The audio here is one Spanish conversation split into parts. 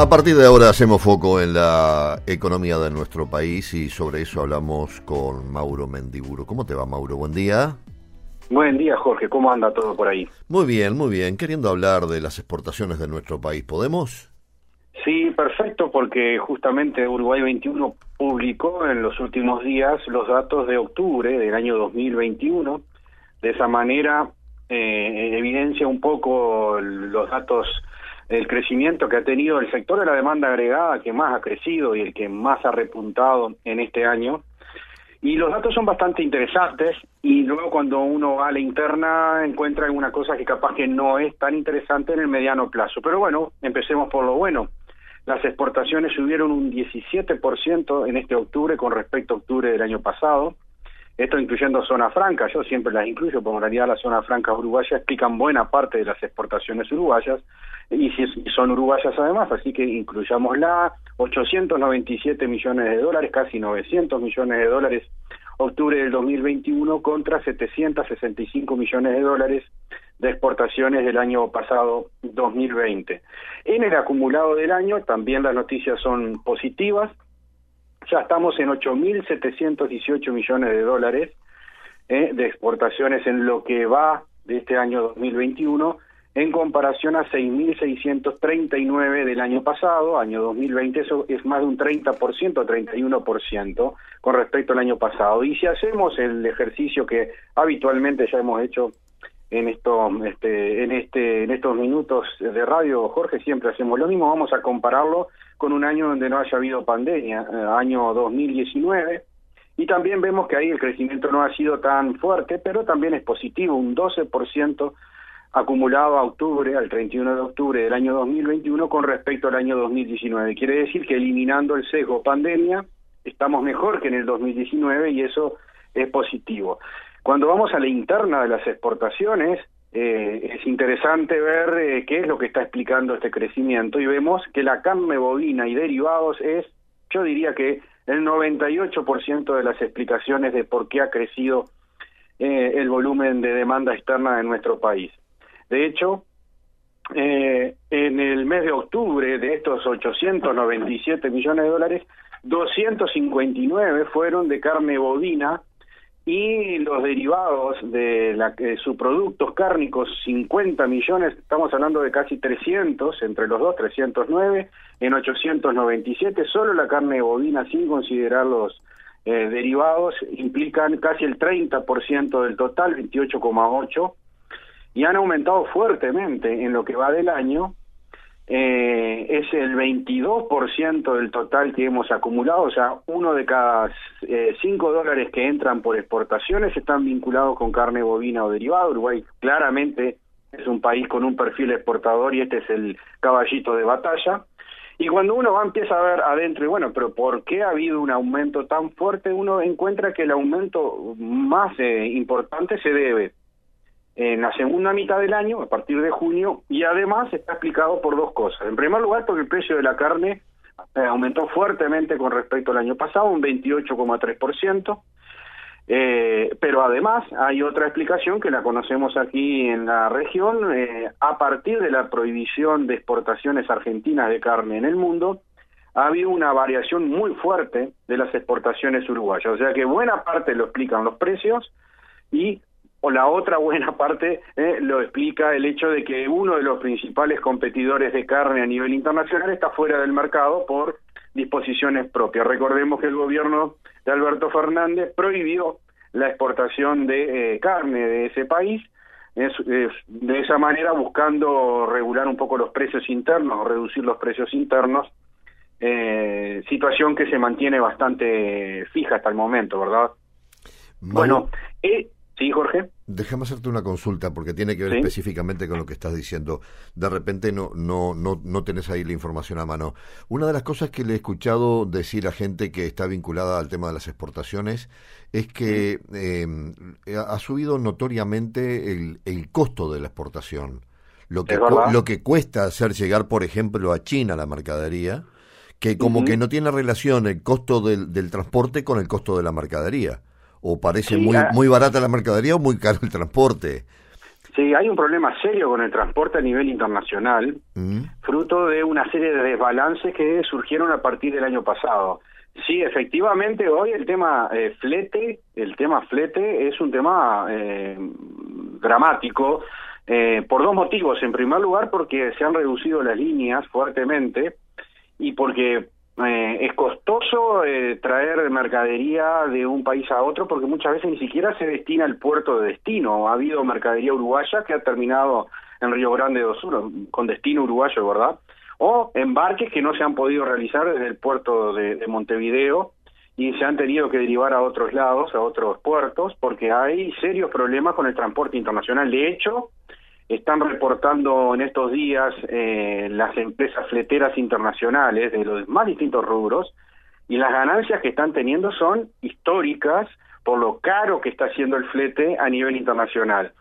A partir de ahora hacemos foco en la economía de nuestro país y sobre eso hablamos con Mauro Mendiburo. ¿Cómo te va, Mauro? Buen día. Buen día, Jorge. ¿Cómo anda todo por ahí? Muy bien, muy bien. Queriendo hablar de las exportaciones de nuestro país, ¿podemos? Sí, perfecto, porque justamente Uruguay 21 publicó en los últimos días los datos de octubre del año 2021. De esa manera eh, evidencia un poco los datos el crecimiento que ha tenido el sector de la demanda agregada que más ha crecido y el que más ha repuntado en este año. Y los datos son bastante interesantes y luego cuando uno va a la interna encuentra alguna cosa que capaz que no es tan interesante en el mediano plazo. Pero bueno, empecemos por lo bueno. Las exportaciones subieron un 17% en este octubre con respecto a octubre del año pasado. Esto incluyendo zona franca, yo siempre las incluyo, porque en realidad las zonas francas uruguayas explican buena parte de las exportaciones uruguayas, y si son uruguayas además, así que incluyámosla, 897 millones de dólares, casi 900 millones de dólares octubre del 2021 contra 765 millones de dólares de exportaciones del año pasado 2020. En el acumulado del año también las noticias son positivas, ya estamos en 8.718 millones de dólares eh, de exportaciones en lo que va de este año 2021 en comparación a 6.639 del año pasado, año 2020, eso es más de un 30%, 31% con respecto al año pasado. Y si hacemos el ejercicio que habitualmente ya hemos hecho en esto, este, en este, en estos minutos de radio, Jorge, siempre hacemos lo mismo. Vamos a compararlo con un año donde no haya habido pandemia, eh, año 2019, y también vemos que ahí el crecimiento no ha sido tan fuerte, pero también es positivo, un 12% acumulado a octubre, al 31 de octubre del año 2021 con respecto al año 2019. Quiere decir que eliminando el sesgo pandemia, estamos mejor que en el 2019 y eso es positivo. Cuando vamos a la interna de las exportaciones, eh, es interesante ver eh, qué es lo que está explicando este crecimiento y vemos que la carne bovina y derivados es, yo diría que el 98% de las explicaciones de por qué ha crecido eh, el volumen de demanda externa de nuestro país. De hecho, en el mes de octubre de estos 897 millones de dólares, 259 fueron de carne bovina y los derivados de la, subproductos cárnicos 50 millones, estamos hablando de casi 300 entre los dos, 309 en 897, solo la carne bovina sin considerar los eh, derivados implican casi el 30% del total, 28,8 y han aumentado fuertemente en lo que va del año eh, es el 22% del total que hemos acumulado, o sea, uno de cada eh, cinco dólares que entran por exportaciones están vinculados con carne bovina o derivado. Uruguay claramente es un país con un perfil exportador y este es el caballito de batalla. Y cuando uno va empieza a ver adentro, y bueno, pero ¿por qué ha habido un aumento tan fuerte? Uno encuentra que el aumento más eh, importante se debe en la segunda mitad del año, a partir de junio, y además está explicado por dos cosas. En primer lugar, porque el precio de la carne eh, aumentó fuertemente con respecto al año pasado, un 28,3%, eh, pero además hay otra explicación que la conocemos aquí en la región, eh, a partir de la prohibición de exportaciones argentinas de carne en el mundo, ha habido una variación muy fuerte de las exportaciones uruguayas, o sea que buena parte lo explican los precios y o la otra buena parte eh, lo explica el hecho de que uno de los principales competidores de carne a nivel internacional está fuera del mercado por disposiciones propias. Recordemos que el gobierno de Alberto Fernández prohibió la exportación de eh, carne de ese país, de esa manera buscando regular un poco los precios internos o reducir los precios internos, eh, situación que se mantiene bastante fija hasta el momento, ¿verdad? Bueno, eh, Sí, Jorge. Déjame hacerte una consulta porque tiene que ver específicamente con lo que estás diciendo. De repente no, no, no, no tenés ahí la información a mano. Una de las cosas que le he escuchado decir a gente que está vinculada al tema de las exportaciones es que em, ha subido notoriamente el, el costo de la exportación. Lo que, lo que cuesta hacer llegar, por ejemplo, a China la mercadería, que como que no tiene relación el costo del, del transporte con el costo de la mercadería o parece muy, muy barata la mercadería o muy caro el transporte. Sí, hay un problema serio con el transporte a nivel internacional, mm. fruto de una serie de desbalances que surgieron a partir del año pasado. Sí, efectivamente, hoy el tema eh, flete, el tema flete es un tema eh, dramático eh, por dos motivos. En primer lugar, porque se han reducido las líneas fuertemente y porque eh, es costoso eh, traer mercadería de un país a otro porque muchas veces ni siquiera se destina al puerto de destino. Ha habido mercadería uruguaya que ha terminado en Río Grande do Sur con destino uruguayo, ¿verdad? O embarques que no se han podido realizar desde el puerto de Montevideo y se han tenido que derivar a otros lados, a otros puertos, porque hay serios problemas con el transporte internacional. De hecho, están reportando en estos días eh, las empresas fleteras internacionales de los más distintos rubros y las ganancias que están teniendo son históricas por lo caro que está haciendo el flete a nivel internacional.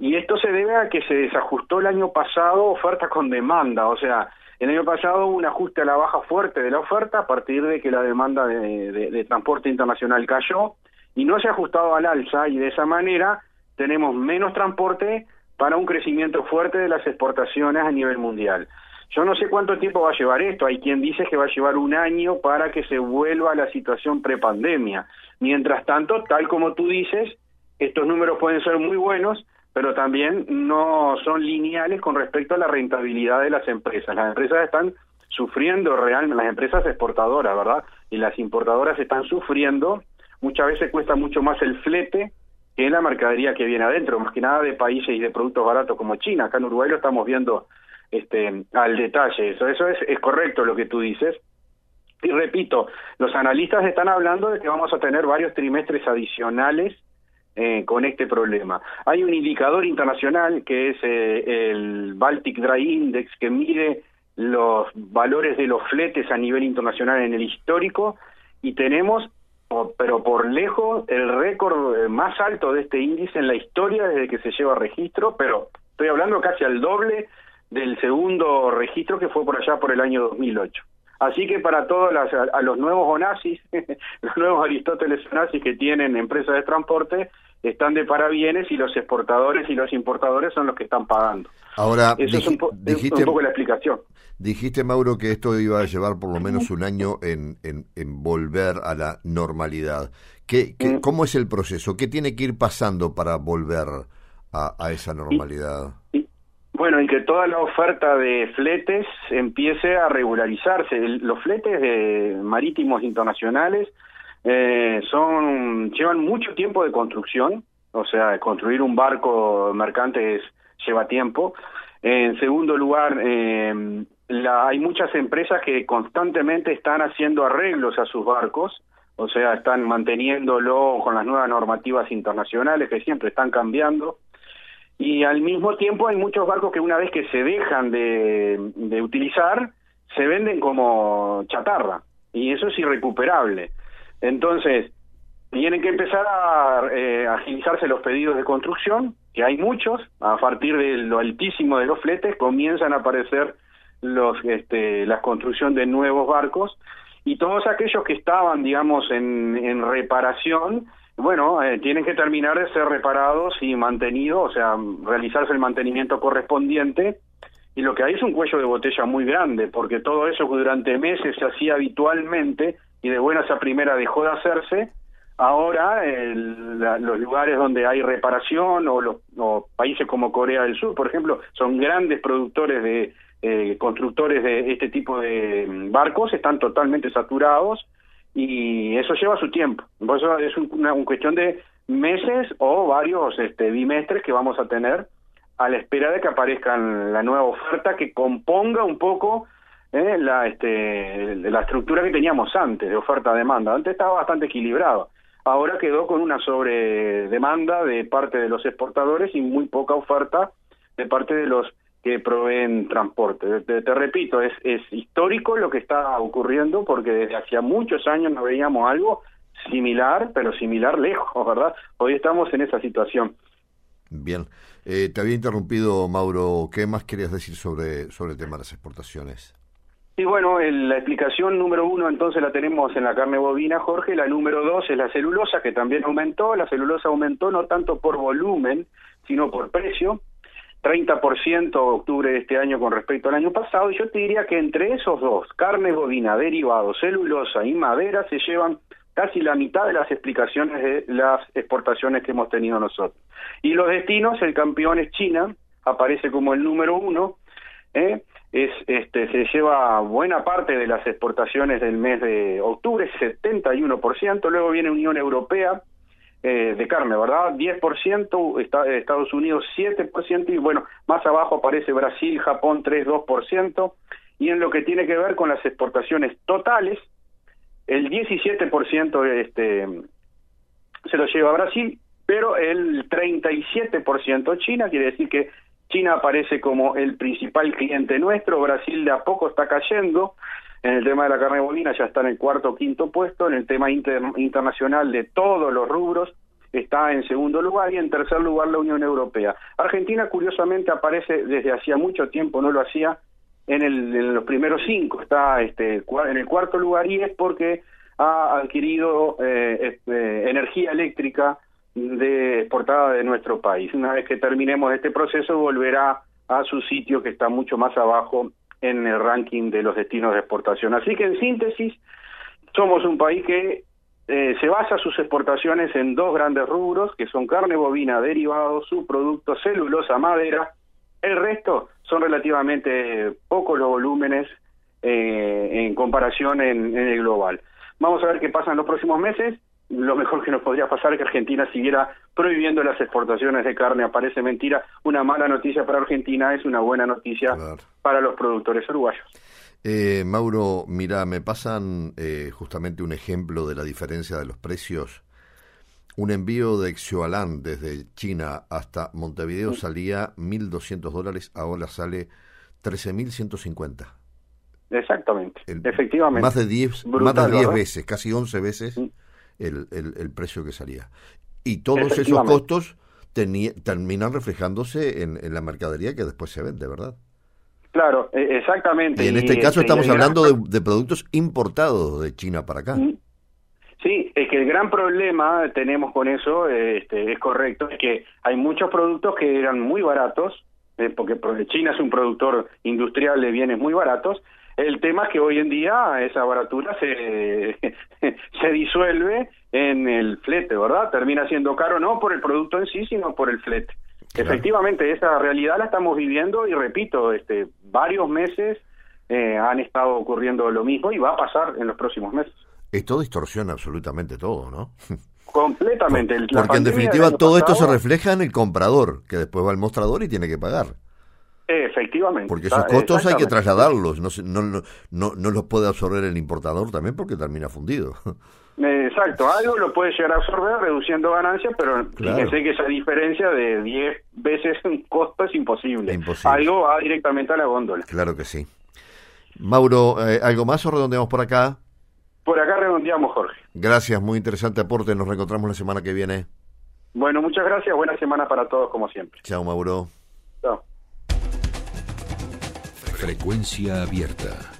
Y esto se debe a que se desajustó el año pasado oferta con demanda, o sea, el año pasado hubo un ajuste a la baja fuerte de la oferta a partir de que la demanda de, de transporte internacional cayó y no se ha ajustado al alza y de esa manera tenemos menos transporte para un crecimiento fuerte de las exportaciones a nivel mundial. Yo no sé cuánto tiempo va a llevar esto, hay quien dice que va a llevar un año para que se vuelva a la situación prepandemia. Mientras tanto, tal como tú dices, estos números pueden ser muy buenos, pero también no son lineales con respecto a la rentabilidad de las empresas. Las empresas están sufriendo realmente, las empresas exportadoras, ¿verdad? Y las importadoras están sufriendo, muchas veces cuesta mucho más el flete que la mercadería que viene adentro, más que nada de países y de productos baratos como China. Acá en Uruguay lo estamos viendo este, al detalle. Eso, eso es, es correcto lo que tú dices. Y repito, los analistas están hablando de que vamos a tener varios trimestres adicionales eh, con este problema. Hay un indicador internacional que es eh, el Baltic Dry Index que mide los valores de los fletes a nivel internacional en el histórico y tenemos pero por lejos el récord eh, más alto de este índice en la historia desde que se lleva registro, pero estoy hablando casi al doble del segundo registro que fue por allá por el año 2008. Así que para todos a, los nuevos onazis, los nuevos Aristóteles onazis que tienen empresas de transporte, están de parabienes y los exportadores y los importadores son los que están pagando. Ahora, Eso es, un un poco la explicación. Dijiste, Mauro, que esto iba a llevar por lo menos un año en, en, volver a la normalidad. ¿Qué, mm. ¿Cómo es el proceso? ¿Qué tiene que ir pasando para volver a, esa normalidad? bueno, en que toda la oferta de fletes empiece a regularizarse. los fletes de marítimos internacionales eh, son llevan mucho tiempo de construcción, o sea, construir un barco mercante es, lleva tiempo. En segundo lugar, eh, la, hay muchas empresas que constantemente están haciendo arreglos a sus barcos, o sea, están manteniéndolo con las nuevas normativas internacionales que siempre están cambiando. Y al mismo tiempo hay muchos barcos que una vez que se dejan de, de utilizar, se venden como chatarra. Y eso es irrecuperable. Entonces, tienen que empezar a eh, agilizarse los pedidos de construcción, que hay muchos, a partir de lo altísimo de los fletes comienzan a aparecer los este, la construcción de nuevos barcos y todos aquellos que estaban, digamos, en, en reparación, bueno, eh, tienen que terminar de ser reparados y mantenidos, o sea, realizarse el mantenimiento correspondiente. Y lo que hay es un cuello de botella muy grande, porque todo eso que durante meses se hacía habitualmente y de buenas a primera dejó de hacerse, ahora los lugares donde hay reparación o los o países como Corea del Sur, por ejemplo, son grandes productores de eh, constructores de este tipo de mm, barcos están totalmente saturados y eso lleva su tiempo. Por eso es una, cuestión de meses o varios este, bimestres que vamos a tener a la espera de que aparezca la nueva oferta que componga un poco eh, la, este, la estructura que teníamos antes de oferta-demanda. Antes estaba bastante equilibrado. ahora quedó con una sobredemanda de parte de los exportadores y muy poca oferta de parte de los que proveen transporte. Te, repito, es, es histórico lo que está ocurriendo porque desde hacía muchos años no veíamos algo similar, pero similar lejos, ¿verdad? Hoy estamos en esa situación. Bien. Eh, te había interrumpido, Mauro. ¿Qué más querías decir sobre, sobre el tema de las exportaciones? Y bueno, la explicación número uno entonces la tenemos en la carne bovina, Jorge. La número dos es la celulosa, que también aumentó. La celulosa aumentó no tanto por volumen, sino por precio. 30% octubre de este año con respecto al año pasado. Y yo te diría que entre esos dos, carne bovina, derivados, celulosa y madera, se llevan casi la mitad de las explicaciones de las exportaciones que hemos tenido nosotros. Y los destinos, el campeón es China, aparece como el número uno, ¿eh? Es este se lleva buena parte de las exportaciones del mes de octubre, 71%, luego viene Unión Europea eh, de carne, ¿verdad? 10%, Estados Unidos 7% y bueno, más abajo aparece Brasil, Japón 3, 2%, y en lo que tiene que ver con las exportaciones totales, el 17% este, se lo lleva a Brasil, pero el 37% China, quiere decir que China aparece como el principal cliente nuestro, Brasil de a poco está cayendo, en el tema de la carne bovina ya está en el cuarto o quinto puesto, en el tema internacional de todos los rubros está en segundo lugar y en tercer lugar la Unión Europea. Argentina curiosamente aparece desde hacía mucho tiempo, no lo hacía en, el, en los primeros cinco, está este, en el cuarto lugar y es porque ha adquirido eh, este, energía eléctrica de exportada de nuestro país. Una vez que terminemos este proceso volverá a su sitio que está mucho más abajo en el ranking de los destinos de exportación. Así que en síntesis, somos un país que eh, se basa sus exportaciones en dos grandes rubros, que son carne bovina, derivados, subproductos, celulosa, madera. El resto son relativamente pocos los volúmenes eh, en comparación en, el global. Vamos a ver qué pasa en los próximos meses. Lo mejor que nos podría pasar es que Argentina siguiera prohibiendo las exportaciones de carne. Aparece mentira. Una mala noticia para Argentina es una buena noticia para los productores uruguayos. Eh, Mauro, mira, me pasan eh, justamente un ejemplo de la diferencia de los precios un envío de Exioalán desde China hasta Montevideo salía 1.200 dólares, ahora sale 13.150. Exactamente, efectivamente. Más de 10, más de 10 veces, casi 11 veces el, el, precio que salía. Y todos esos costos terminan reflejándose en, la mercadería que después se vende, ¿verdad? Claro, e, exactamente. Y en este caso estamos hablando de, de, productos importados de China para acá. Sí, es que el gran problema tenemos con eso, este, es correcto, es que hay muchos productos que eran muy baratos, eh, porque China es un productor industrial de bienes muy baratos. El tema es que hoy en día esa baratura se, se disuelve en el flete, ¿verdad? Termina siendo caro no por el producto en sí, sino por el flete. Efectivamente, esa realidad la estamos viviendo y repito, este, varios meses eh, han estado ocurriendo lo mismo y va a pasar en los próximos meses. Esto distorsiona absolutamente todo, ¿no? Completamente. Porque en definitiva todo esto se refleja en el comprador, que después va al mostrador y tiene que pagar. Efectivamente. Porque esos costos hay que trasladarlos, no, no, no, no los puede absorber el importador también porque termina fundido. Exacto, algo lo puede llegar a absorber reduciendo ganancias, pero fíjense que esa diferencia de 10 veces en costo es imposible. imposible. Algo va directamente a la góndola. Claro que sí. Mauro, eh, ¿algo más o redondeamos por acá? Por acá redondeamos, Jorge. Gracias, muy interesante aporte. Nos reencontramos la semana que viene. Bueno, muchas gracias. Buena semana para todos, como siempre. Chao, Mauro. Frecuencia abierta.